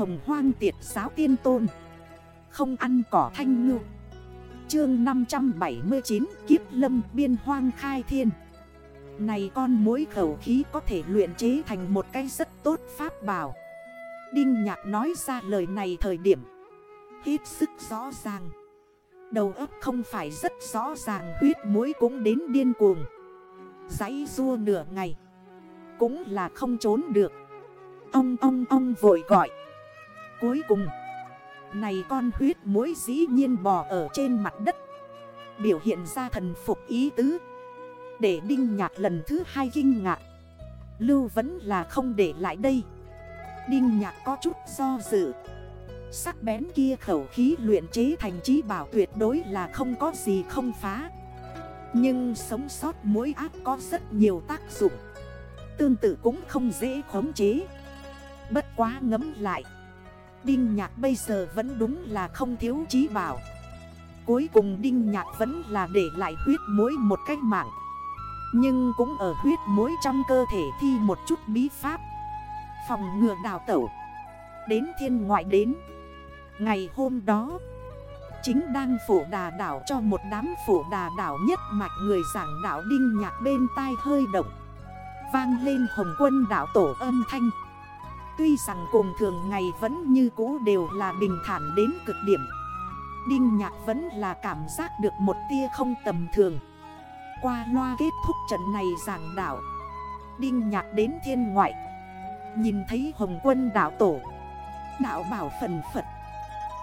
Hồng hoang tiệt giáo tiên tôn. Không ăn cỏ thanh ngư. Chương 579 Kiếp lâm biên hoang khai thiên. Này con mối khẩu khí có thể luyện chế thành một cái rất tốt pháp bảo. Đinh nhạc nói ra lời này thời điểm. Hết sức rõ ràng. Đầu ấp không phải rất rõ ràng, huyết mũi cũng đến điên cuồng. Giấy rua nửa ngày. Cũng là không trốn được. Ông ông ông vội gọi. Cuối cùng. Này con huyết mối dĩ nhiên bò ở trên mặt đất. Biểu hiện ra thần phục ý tứ. Để đinh nhạc lần thứ hai kinh ngạc. Lưu vẫn là không để lại đây. Đinh nhạc có chút do dự. Sắc bén kia khẩu khí luyện chế thành trí bảo tuyệt đối là không có gì không phá. Nhưng sống sót mỗi ác có rất nhiều tác dụng. Tương tự cũng không dễ khống chế. Bất quá ngấm lại Đinh nhạc bây giờ vẫn đúng là không thiếu trí bảo. Cuối cùng đinh nhạc vẫn là để lại huyết mối một cách mạng. Nhưng cũng ở huyết mối trong cơ thể thi một chút bí pháp. Phòng ngừa đào tẩu. Đến thiên ngoại đến. Ngày hôm đó, Chính đang phủ đà đảo cho một đám phủ đà đảo nhất mạch người giảng đảo đinh nhạc bên tai hơi động. Vang lên hồng quân đảo tổ âm thanh. Tuy rằng cùng thường ngày vẫn như cũ đều là bình thản đến cực điểm. Đinh nhạc vẫn là cảm giác được một tia không tầm thường. Qua loa kết thúc trận này giảng đảo Đinh nhạc đến thiên ngoại, Nhìn thấy hồng quân đảo tổ, Đạo bảo phần Phật,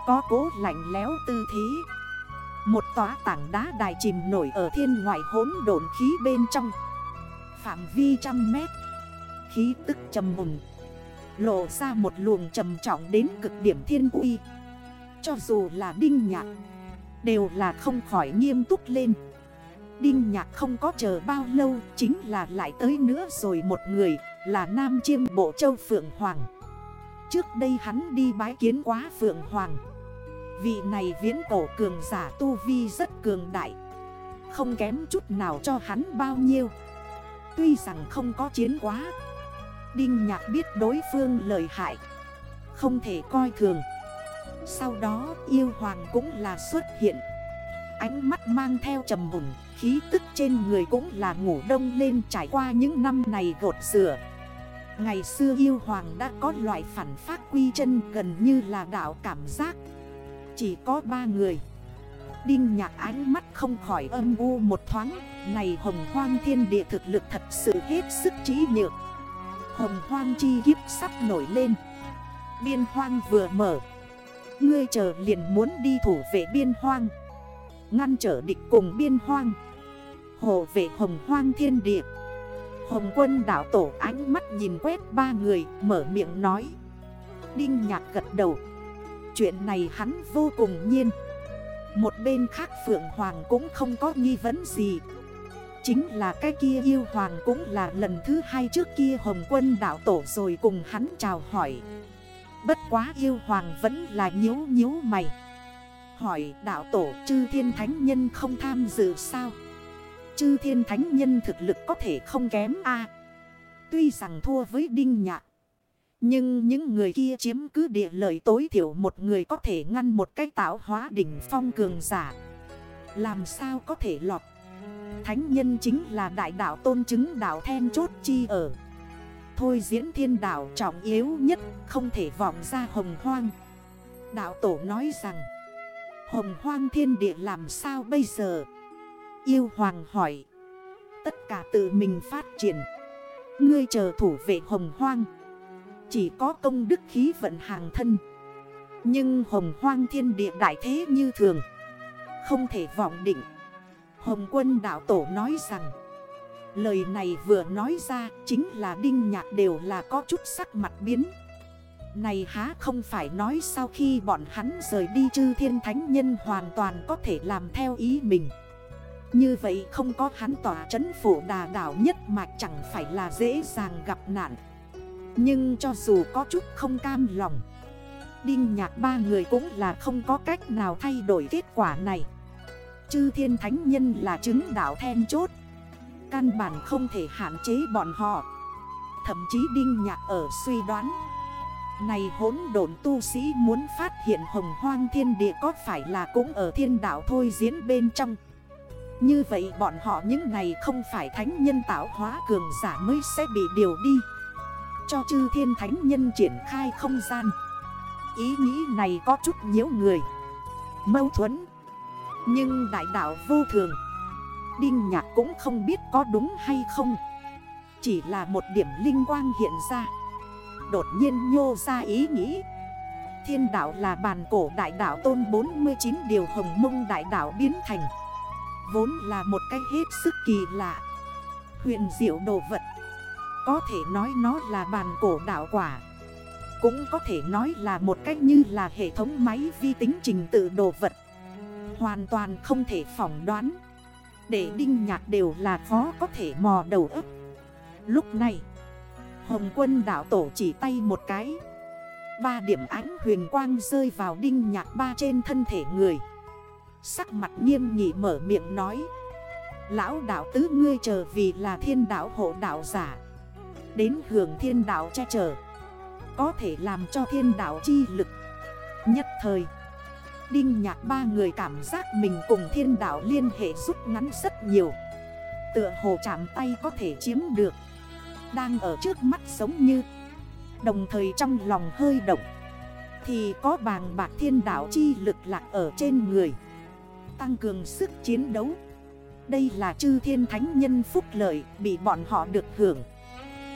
Có cố lạnh léo tư thế. Một tòa tảng đá đài chìm nổi ở thiên ngoại hốn độn khí bên trong, Phạm vi trăm mét, Khí tức trầm mùng. Lộ ra một luồng trầm trọng đến cực điểm thiên uy. Cho dù là đinh nhạc, Đều là không khỏi nghiêm túc lên. Đinh nhạc không có chờ bao lâu, Chính là lại tới nữa rồi một người, Là Nam Chiêm Bộ Châu Phượng Hoàng. Trước đây hắn đi bái kiến quá Phượng Hoàng. Vị này viễn cổ cường giả tu vi rất cường đại. Không kém chút nào cho hắn bao nhiêu. Tuy rằng không có chiến quá Đinh nhạc biết đối phương lợi hại. Không thể coi thường. Sau đó, yêu hoàng cũng là xuất hiện. Ánh mắt mang theo trầm mùn, Khí tức trên người cũng là ngủ đông lên trải qua những năm này gột rửa. Ngày xưa yêu hoàng đã có loại phản phát quy chân gần như là đảo cảm giác. Chỉ có ba người. Đinh nhạc ánh mắt không khỏi âm u một thoáng. Này hồng hoang thiên địa thực lực thật sự hết sức trí nhược. Hồng hoang chi kiếp sắp nổi lên. Biên hoang vừa mở. Ngươi chờ liền muốn đi thủ vệ biên hoang. Ngăn trở địch cùng biên hoang. Hồ vệ hồng hoang thiên địa. Hồng quân đảo tổ ánh mắt nhìn quét ba người, Mở miệng nói. Đinh nhạc gật đầu. Chuyện này hắn vô cùng nhiên. Một bên khác Phượng Hoàng cũng không có nghi vấn gì. Chính là cái kia yêu hoàng cũng là lần thứ hai trước kia Hồng quân đảo tổ rồi cùng hắn chào hỏi. Bất quá yêu hoàng vẫn là nhếu nhếu mày. Hỏi đạo tổ chư thiên thánh nhân không tham dự sao? Chư thiên thánh nhân thực lực có thể không kém a. Tuy rằng thua với đinh nhạc, Nhưng những người kia chiếm cứ địa lợi tối thiểu một người có thể ngăn một cái tạo hóa đỉnh phong cường giả. Làm sao có thể lọt Thánh nhân chính là đại đạo tôn chứng đạo then chốt chi ở. Thôi diễn thiên đạo trọng yếu nhất, Không thể vọng ra hồng hoang. Đạo tổ nói rằng, Hồng hoang thiên địa làm sao bây giờ? Yêu hoàng hỏi. Tất cả tự mình phát triển. Ngươi chờ thủ vệ hồng hoang. Chỉ có công đức khí vận hàng thân. Nhưng hồng hoang thiên địa đại thế như thường, Không thể vọng định. Hồng quân đạo tổ nói rằng, Lời này vừa nói ra chính là đinh nhạc đều là có chút sắc mặt biến. Này há không phải nói sau khi bọn hắn rời đi chư thiên thánh nhân hoàn toàn có thể làm theo ý mình. Như vậy không có hắn tỏa chấn phủ đà đảo nhất mà chẳng phải là dễ dàng gặp nạn. Nhưng cho dù có chút không cam lòng, Đinh nhạc ba người cũng là không có cách nào thay đổi kết quả này. Chư thiên thánh nhân là chứng đạo then chốt. Căn bản không thể hạn chế bọn họ. Thậm chí Đinh Nhạc ở suy đoán. Này hỗn độn tu sĩ muốn phát hiện hồng hoang thiên địa có phải là cũng ở thiên đảo thôi diễn bên trong? Như vậy bọn họ những này không phải thánh nhân tạo hóa cường giả mới sẽ bị điều đi. Cho chư thiên thánh nhân triển khai không gian. Ý nghĩ này có chút nhiễu người. Mâu thuẫn. Nhưng đại đạo vô thường. Đinh nhạc cũng không biết có đúng hay không. Chỉ là một điểm linh quang hiện ra. Đột nhiên nhô ra ý nghĩ. Thiên đạo là bàn cổ đại đạo tôn 49 điều hồng mông đại đạo biến thành. Vốn là một cái hết sức kỳ lạ. Huyền diệu đồ vật. Có thể nói nó là bàn cổ đạo quả. Cũng có thể nói là một cách như là hệ thống máy vi tính trình tự đồ vật. Hoàn toàn không thể phỏng đoán. Để đinh nhạc đều là khó có thể mò đầu ấp Lúc này, Hồng quân đảo tổ chỉ tay một cái. Ba điểm ánh huyền quang rơi vào đinh nhạc ba trên thân thể người. Sắc mặt nghiêm nghị mở miệng nói, Lão đảo tứ ngươi chờ vì là thiên đảo hộ đảo giả. Đến hưởng thiên đảo che chở, Có thể làm cho thiên đảo chi lực. Nhất thời Đinh nhạc ba người cảm giác mình cùng thiên đảo liên hệ rút ngắn rất nhiều. Tựa hồ chạm tay có thể chiếm được. Đang ở trước mắt giống như. Đồng thời trong lòng hơi động. Thì có vàng bạc thiên đảo chi lực lạc ở trên người. Tăng cường sức chiến đấu. Đây là chư thiên thánh nhân phúc lợi Bị bọn họ được hưởng.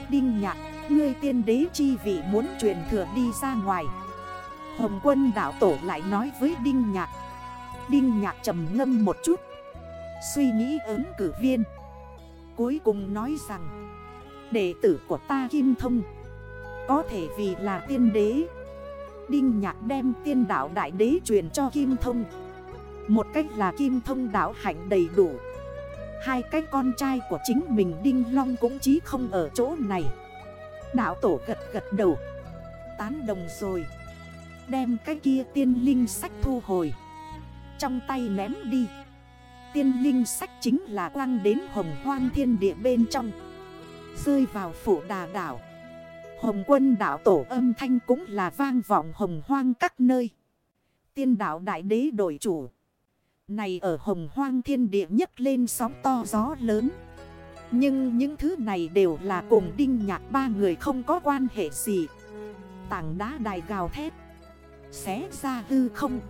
Đinh nhạc, Ngươi tiên đế chi vị muốn truyền thừa đi ra ngoài. Hồng quân đảo tổ lại nói với Đinh Nhạc. Đinh Nhạc trầm ngâm một chút. Suy nghĩ ứng cử viên. Cuối cùng nói rằng, Đệ tử của ta Kim Thông, Có thể vì là tiên đế. Đinh Nhạc đem tiên đảo đại đế truyền cho Kim Thông. Một cách là Kim Thông đảo hạnh đầy đủ. Hai cái con trai của chính mình Đinh Long cũng chí không ở chỗ này. Đảo tổ gật gật đầu. Tán đồng rồi. Đem cái kia tiên linh sách thu hồi. Trong tay ném đi. Tiên linh sách chính là quăng đến hồng hoang thiên địa bên trong. Rơi vào phủ đà đảo. Hồng quân đảo tổ âm thanh cũng là vang vọng hồng hoang các nơi. Tiên đảo đại đế đổi chủ. Này ở hồng hoang thiên địa nhất lên sóng to gió lớn. Nhưng những thứ này đều là cùng đinh nhạc ba người không có quan hệ gì. Tảng đá đài gào thét. Xé ra hư không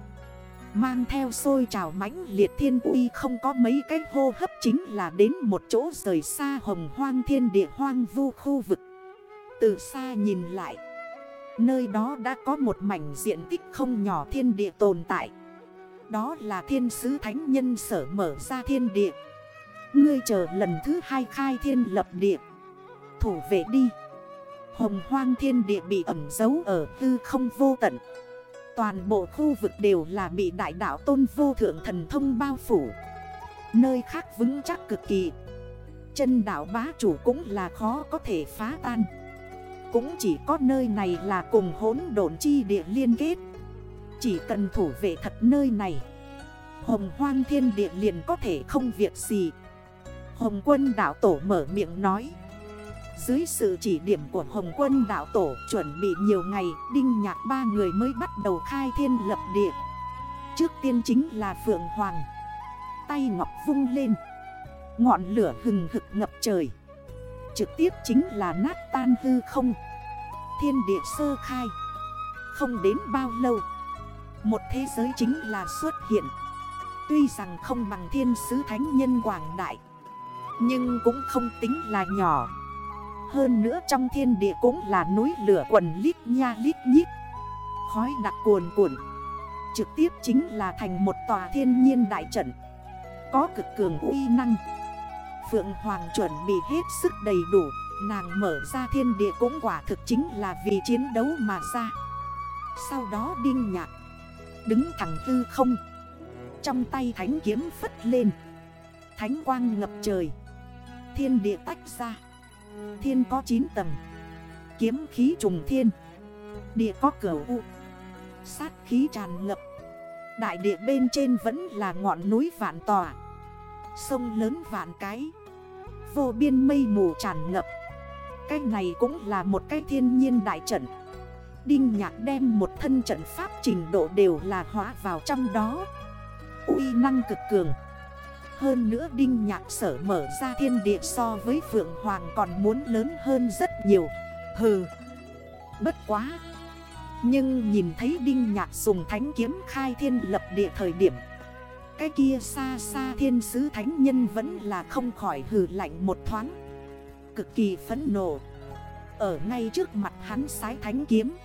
Mang theo xôi trào mãnh liệt thiên uy không có mấy cái hô hấp chính là đến một chỗ rời xa hồng hoang thiên địa hoang vu khu vực. Từ xa nhìn lại, nơi đó đã có một mảnh diện tích không nhỏ thiên địa tồn tại. Đó là thiên sứ thánh nhân sở mở ra thiên địa. Ngươi chờ lần thứ hai khai thiên lập địa. Thủ vệ đi. Hồng hoang thiên địa bị ẩm giấu ở hư không vô tận. Toàn bộ khu vực đều là bị đại đạo tôn vô thượng thần thông bao phủ. Nơi khác vững chắc cực kỳ. Chân đảo bá chủ cũng là khó có thể phá tan. Cũng chỉ có nơi này là cùng hỗn độn chi địa liên kết. Chỉ cần thủ vệ thật nơi này, Hồng hoang thiên địa liền có thể không việc gì. Hồng quân đảo tổ mở miệng nói dưới sự chỉ điểm của Hồng quân đạo tổ, chuẩn bị nhiều ngày, Đinh nhạc ba người mới bắt đầu khai thiên lập địa. Trước tiên chính là Phượng Hoàng. Tay ngọc vung lên. Ngọn lửa hừng hực ngập trời. Trực tiếp chính là nát tan hư không. Thiên địa sơ khai. Không đến bao lâu, Một thế giới chính là xuất hiện. Tuy rằng không bằng thiên sứ thánh nhân quảng đại, Nhưng cũng không tính là nhỏ hơn nữa trong thiên địa cũng là núi lửa quần lít nha lít nhít. Khói đặc cuồn cuộn. Trực tiếp chính là thành một tòa thiên nhiên đại trận. Có cực cường uy năng. Phượng Hoàng chuẩn bị hết sức đầy đủ. Nàng mở ra thiên địa cũng quả thực chính là vì chiến đấu mà ra. Sau đó đinh nhạc. Đứng thẳng tư không. Trong tay thánh kiếm phất lên. Thánh quang ngập trời. Thiên địa tách ra. Thiên có 9 tầng. Kiếm khí trùng thiên. Địa có cửa u. Sát khí tràn ngập. Đại địa bên trên vẫn là ngọn núi vạn tòa. Sông lớn vạn cái. Vô biên mây mù tràn ngập. Cái này cũng là một cái thiên nhiên đại trận. Đinh nhạc đem một thân trận pháp trình độ đều là hóa vào trong đó. Uy năng cực cường. Hơn nữa đinh nhạc sở mở ra thiên địa so với Phượng Hoàng còn muốn lớn hơn rất nhiều. Hừ. Bất quá. Nhưng nhìn thấy đinh nhạc dùng thánh kiếm khai thiên lập địa thời điểm. Cái kia xa xa thiên sứ thánh nhân vẫn là không khỏi hừ lạnh một thoáng. Cực kỳ phấn nộ. Ở ngay trước mặt hắn sái thánh kiếm.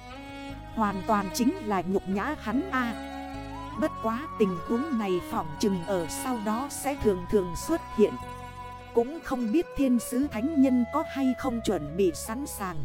Hoàn toàn chính là nhục nhã hắn a. Bất quá tình huống này phỏng chừng ở sau đó sẽ thường thường xuất hiện. Cũng không biết thiên sứ thánh nhân có hay không chuẩn bị sẵn sàng.